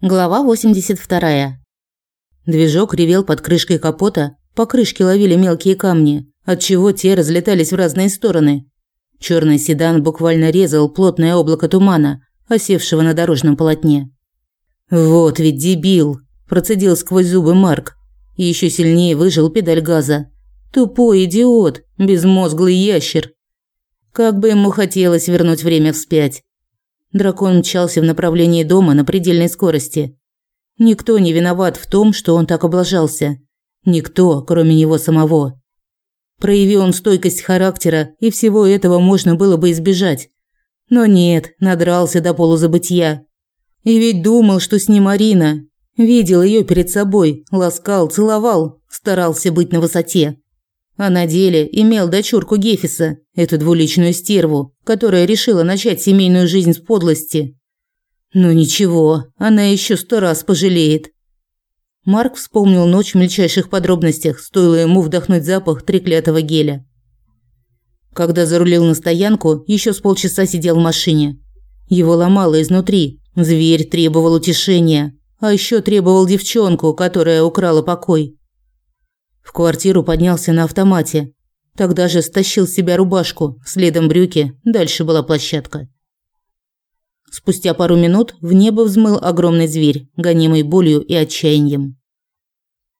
Глава 82. Движок ревел под крышкой капота, по крышке ловили мелкие камни, отчего те разлетались в разные стороны. Черный седан буквально резал плотное облако тумана, осевшего на дорожном полотне. «Вот ведь дебил!» – процедил сквозь зубы Марк. И еще сильнее выжил педаль газа. «Тупой идиот! Безмозглый ящер!» Как бы ему хотелось вернуть время вспять. Дракон мчался в направлении дома на предельной скорости. Никто не виноват в том, что он так облажался. Никто, кроме него самого. Прояви он стойкость характера, и всего этого можно было бы избежать. Но нет, надрался до полузабытия. И ведь думал, что с ним Арина. Видел ее перед собой, ласкал, целовал, старался быть на высоте а на деле имел дочурку Гефиса, эту двуличную стерву, которая решила начать семейную жизнь с подлости. Но ничего, она еще сто раз пожалеет. Марк вспомнил ночь в мельчайших подробностях, стоило ему вдохнуть запах треклятого геля. Когда зарулил на стоянку, еще с полчаса сидел в машине. Его ломало изнутри. Зверь требовал утешения, а еще требовал девчонку, которая украла покой. В квартиру поднялся на автомате. Тогда же стащил с себя рубашку, следом брюки, дальше была площадка. Спустя пару минут в небо взмыл огромный зверь, гонимый болью и отчаянием.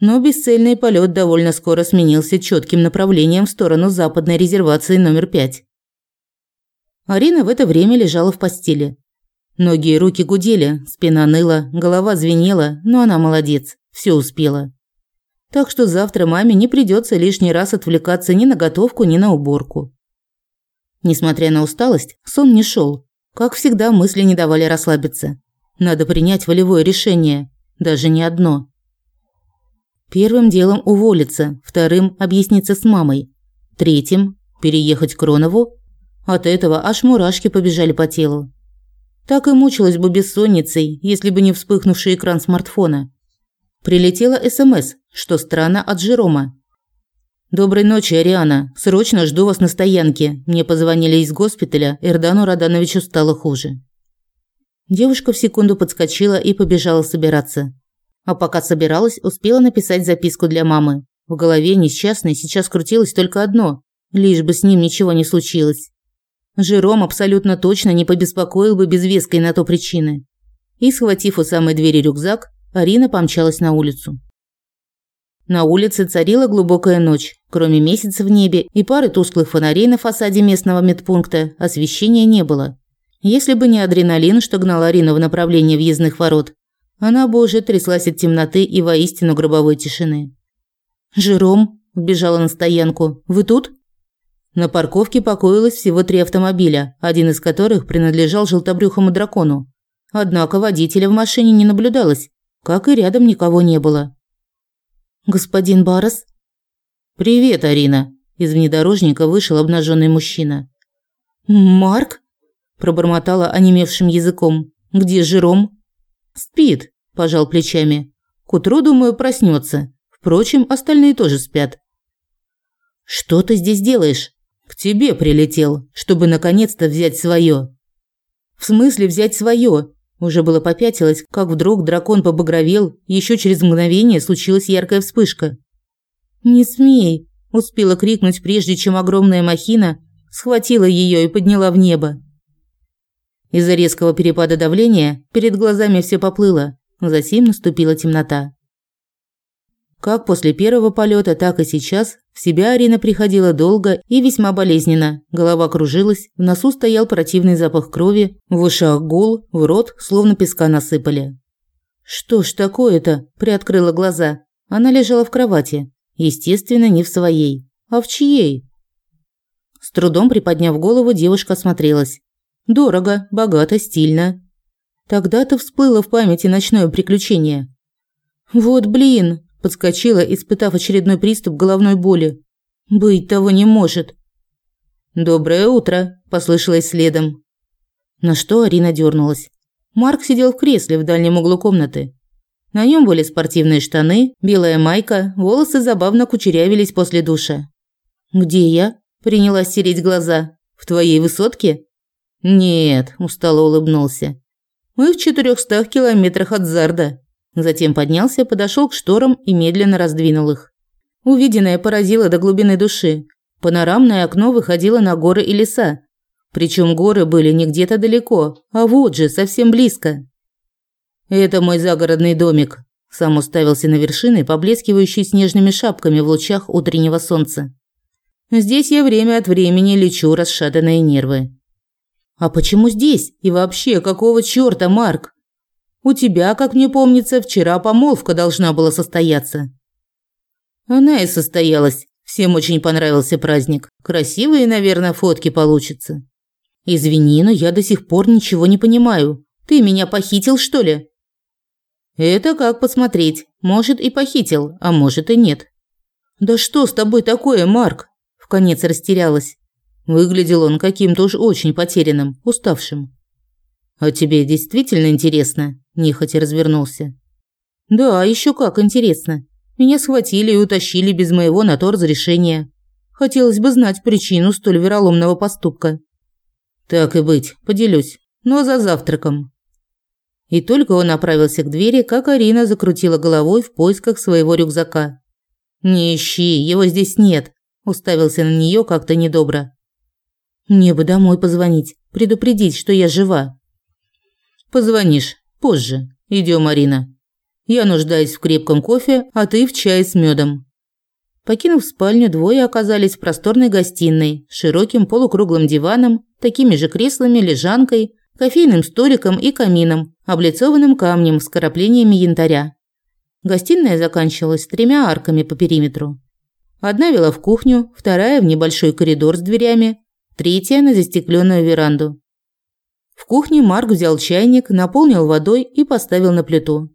Но бесцельный полет довольно скоро сменился четким направлением в сторону западной резервации номер пять. Арина в это время лежала в постели. Ноги и руки гудели, спина ныла, голова звенела, но она молодец, все успела. Так что завтра маме не придется лишний раз отвлекаться ни на готовку, ни на уборку. Несмотря на усталость, сон не шел. Как всегда, мысли не давали расслабиться. Надо принять волевое решение, даже не одно. Первым делом уволиться, вторым объясниться с мамой, третьим переехать к Ронову. От этого аж мурашки побежали по телу. Так и мучилась бы бессонницей, если бы не вспыхнувший экран смартфона. Прилетела СМС, что странно от Жерома. «Доброй ночи, Ариана. Срочно жду вас на стоянке. Мне позвонили из госпиталя, Эрдану Радановичу стало хуже». Девушка в секунду подскочила и побежала собираться. А пока собиралась, успела написать записку для мамы. В голове несчастной сейчас крутилось только одно – лишь бы с ним ничего не случилось. Жером абсолютно точно не побеспокоил бы без веской на то причины. И, схватив у самой двери рюкзак, Арина помчалась на улицу. На улице царила глубокая ночь. Кроме месяца в небе и пары тусклых фонарей на фасаде местного медпункта, освещения не было. Если бы не адреналин, что гнал Арину в направлении въездных ворот, она бы уже тряслась от темноты и воистину гробовой тишины. «Жером», – вбежала на стоянку, – «вы тут?» На парковке покоилось всего три автомобиля, один из которых принадлежал желтобрюхому дракону. Однако водителя в машине не наблюдалось, как и рядом никого не было. «Господин Барос?» «Привет, Арина!» Из внедорожника вышел обнаженный мужчина. «Марк?» – пробормотала онемевшим языком. «Где Жером?» «Спит», – пожал плечами. «К утру, думаю, проснется. Впрочем, остальные тоже спят». «Что ты здесь делаешь?» «К тебе прилетел, чтобы наконец-то взять свое». «В смысле взять свое? Уже было попятилось, как вдруг дракон побагровел, еще через мгновение случилась яркая вспышка. «Не смей!» – успела крикнуть, прежде чем огромная махина схватила ее и подняла в небо. Из-за резкого перепада давления перед глазами все поплыло, затем наступила темнота. Как после первого полета, так и сейчас в себя Арина приходила долго и весьма болезненно. Голова кружилась, в носу стоял противный запах крови, в ушах гул, в рот словно песка насыпали. «Что ж такое-то?» – приоткрыла глаза. Она лежала в кровати. Естественно, не в своей. А в чьей? С трудом приподняв голову, девушка осмотрелась. Дорого, богато, стильно. Тогда-то всплыло в памяти ночное приключение. «Вот блин!» Подскочила, испытав очередной приступ головной боли. Быть того не может. «Доброе утро», – послышалось следом. На что Арина дернулась. Марк сидел в кресле в дальнем углу комнаты. На нем были спортивные штаны, белая майка, волосы забавно кучерявились после душа. «Где я?» – принялась сереть глаза. «В твоей высотке?» «Нет», – устало улыбнулся. Мы в четырехстах километрах от Зарда. Затем поднялся, подошел к шторам и медленно раздвинул их. Увиденное поразило до глубины души. Панорамное окно выходило на горы и леса. Причем горы были не где-то далеко, а вот же, совсем близко. «Это мой загородный домик», – сам уставился на вершины, поблескивающие снежными шапками в лучах утреннего солнца. «Здесь я время от времени лечу расшатанные нервы». «А почему здесь? И вообще, какого чёрта, Марк? У тебя, как мне помнится, вчера помолвка должна была состояться». Она и состоялась. Всем очень понравился праздник. Красивые, наверное, фотки получатся. Извини, но я до сих пор ничего не понимаю. Ты меня похитил, что ли? Это как посмотреть. Может и похитил, а может и нет. Да что с тобой такое, Марк? Вконец растерялась. Выглядел он каким-то уж очень потерянным, уставшим. А тебе действительно интересно? Нехотя развернулся. Да, еще как интересно. Меня схватили и утащили без моего на то разрешения. Хотелось бы знать причину столь вероломного поступка. Так и быть, поделюсь, но за завтраком. И только он направился к двери, как Арина закрутила головой в поисках своего рюкзака. «Не ищи, его здесь нет», – уставился на нее как-то недобро. «Мне бы домой позвонить, предупредить, что я жива». «Позвонишь, позже. Идем, Арина». Я нуждаюсь в крепком кофе, а ты в чае с медом. Покинув спальню, двое оказались в просторной гостиной с широким полукруглым диваном, такими же креслами, лежанкой, кофейным столиком и камином, облицованным камнем с краплениями янтаря. Гостиная заканчивалась тремя арками по периметру. Одна вела в кухню, вторая в небольшой коридор с дверями, третья на застекленную веранду. В кухне Марк взял чайник, наполнил водой и поставил на плиту.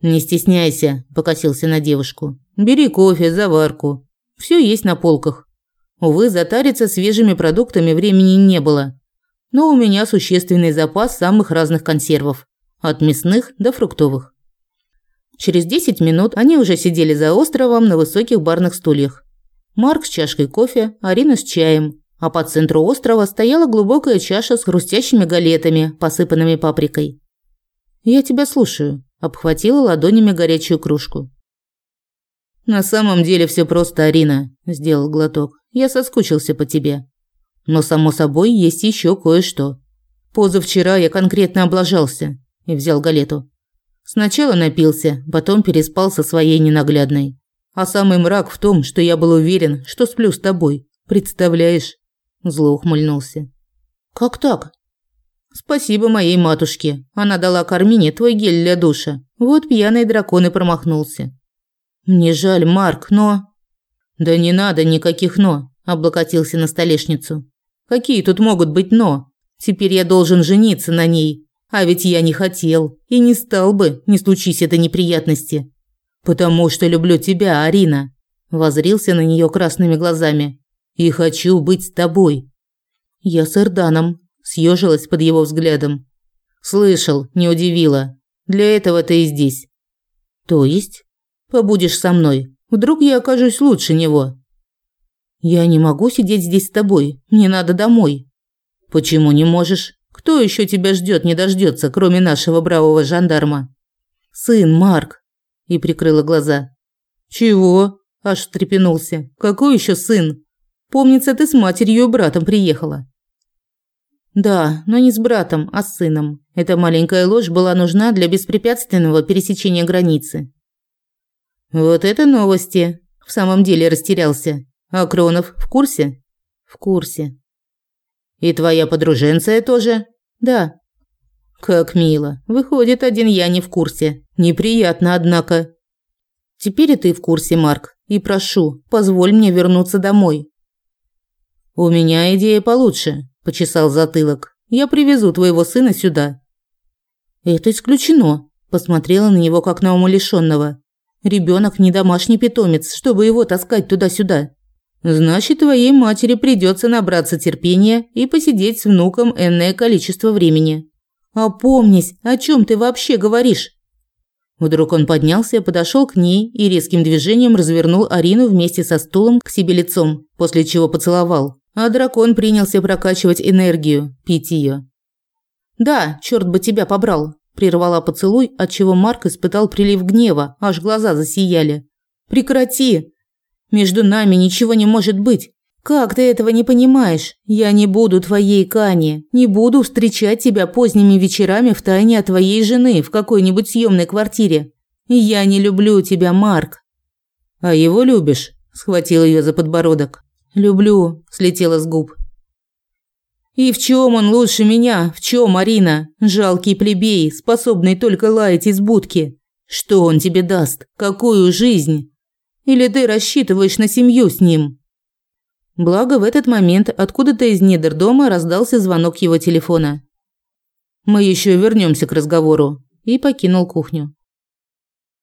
«Не стесняйся», – покосился на девушку. «Бери кофе, заварку. Все есть на полках. Увы, затариться свежими продуктами времени не было. Но у меня существенный запас самых разных консервов. От мясных до фруктовых». Через 10 минут они уже сидели за островом на высоких барных стульях. Марк с чашкой кофе, Арина с чаем, а по центру острова стояла глубокая чаша с хрустящими галетами, посыпанными паприкой. «Я тебя слушаю», обхватила ладонями горячую кружку. На самом деле все просто, Арина, сделал глоток. Я соскучился по тебе. Но само собой есть еще кое-что. Позавчера я конкретно облажался и взял галету. Сначала напился, потом переспал со своей ненаглядной. А самый мрак в том, что я был уверен, что сплю с тобой. Представляешь? Зло ухмыльнулся. Как так? Спасибо моей матушке. Она дала Кармине твой гель для душа. Вот пьяный дракон и промахнулся. Мне жаль, Марк, но... Да не надо никаких «но», облокотился на столешницу. Какие тут могут быть «но»? Теперь я должен жениться на ней. А ведь я не хотел и не стал бы, не случись это неприятности. Потому что люблю тебя, Арина. Возрился на нее красными глазами. И хочу быть с тобой. Я с Эрданом, съежилась под его взглядом. Слышал, не удивило. Для этого ты и здесь. То есть побудешь со мной. Вдруг я окажусь лучше него. Я не могу сидеть здесь с тобой. Мне надо домой. Почему не можешь? Кто еще тебя ждет, не дождется, кроме нашего бравого жандарма? Сын Марк. И прикрыла глаза. Чего? Аж встрепенулся. Какой еще сын? Помнится, ты с матерью и братом приехала. Да, но не с братом, а с сыном. Эта маленькая ложь была нужна для беспрепятственного пересечения границы. Вот это новости. В самом деле растерялся. А Кронов в курсе? В курсе. И твоя подруженция тоже? Да. Как мило. Выходит, один я не в курсе. Неприятно, однако. Теперь и ты в курсе, Марк. И прошу, позволь мне вернуться домой. У меня идея получше почесал затылок. Я привезу твоего сына сюда. Это исключено, посмотрела на него как на умалишенного. Ребенок не домашний питомец, чтобы его таскать туда-сюда. Значит, твоей матери придется набраться терпения и посидеть с внуком энное количество времени. Опомнись, о чем ты вообще говоришь? Вдруг он поднялся, подошел к ней и резким движением развернул Арину вместе со стулом к себе лицом, после чего поцеловал а дракон принялся прокачивать энергию, пить ее. Да, черт бы тебя побрал, прервала поцелуй, от чего Марк испытал прилив гнева, аж глаза засияли. Прекрати. Между нами ничего не может быть. Как ты этого не понимаешь? Я не буду твоей Кани, не буду встречать тебя поздними вечерами в тайне от твоей жены в какой-нибудь съемной квартире. Я не люблю тебя, Марк. А его любишь? схватил ее за подбородок. Люблю, слетело с губ. И в чем он лучше меня? В чем, Марина? Жалкий плебей, способный только лаять из будки. Что он тебе даст? Какую жизнь? Или ты рассчитываешь на семью с ним? Благо в этот момент откуда-то из недр дома раздался звонок его телефона. Мы еще вернемся к разговору и покинул кухню.